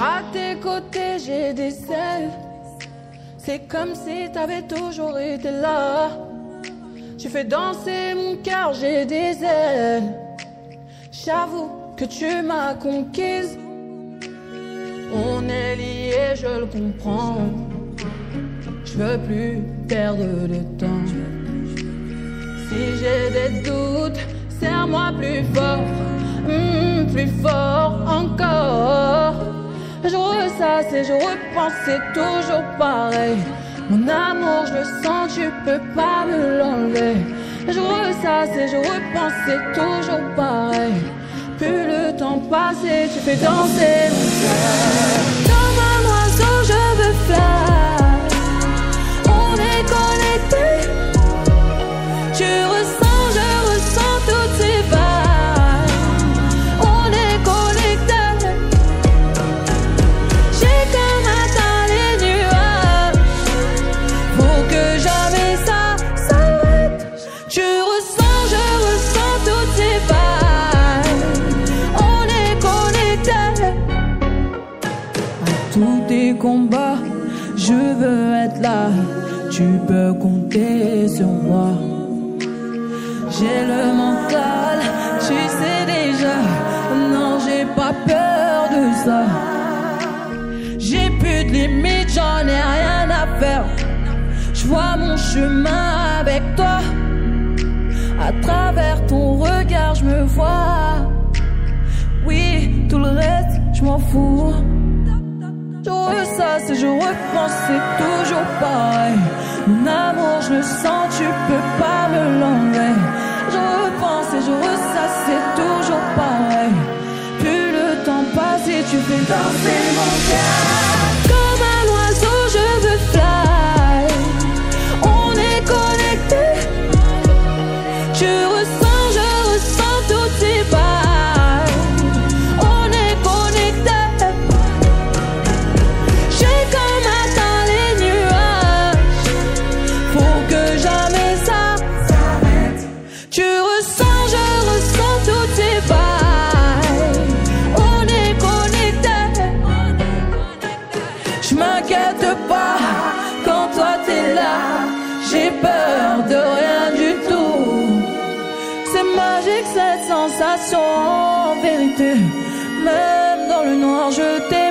À tes côtés, j'ai des ailes. C'est comme si t'avais toujours été là. Tu fais danser mon cœur, j'ai des ailes. J'avoue que tu m'as conquise. On est liés, je le comprends. Je veux plus perdre de temps. Si j'ai des doutes, serre-moi plus fort, hmm, plus fort encore. Et je repense, c'est toujours pareil. Mon amour, je le sens, tu peux pas me l'enlever. Je ressasse et je repense, c'est toujours pareil. Plus le temps passe et tu fais danser mon cœur. Comme un oiseau, je veux fly. Tes combats, je veux être là. Tu peux compter sur moi. J'ai le mental, tu sais déjà. Non, j'ai pas peur de ça. J'ai plus de limites, j'en ai rien à faire. Je vois mon chemin avec toi. À travers ton regard, je me vois. Oui, tout le reste, je m'en fous. Et je repense, c'est toujours pareil. Mon amour, je le sens, tu peux pas me l'enlever. Je repense et je ressasse, c'est toujours pareil. Plus le temps passe et tu fais danser mon cœur. J'ai peur de rien du tout. C'est magique cette sensation en vérité. Même dans le noir, je t'ai.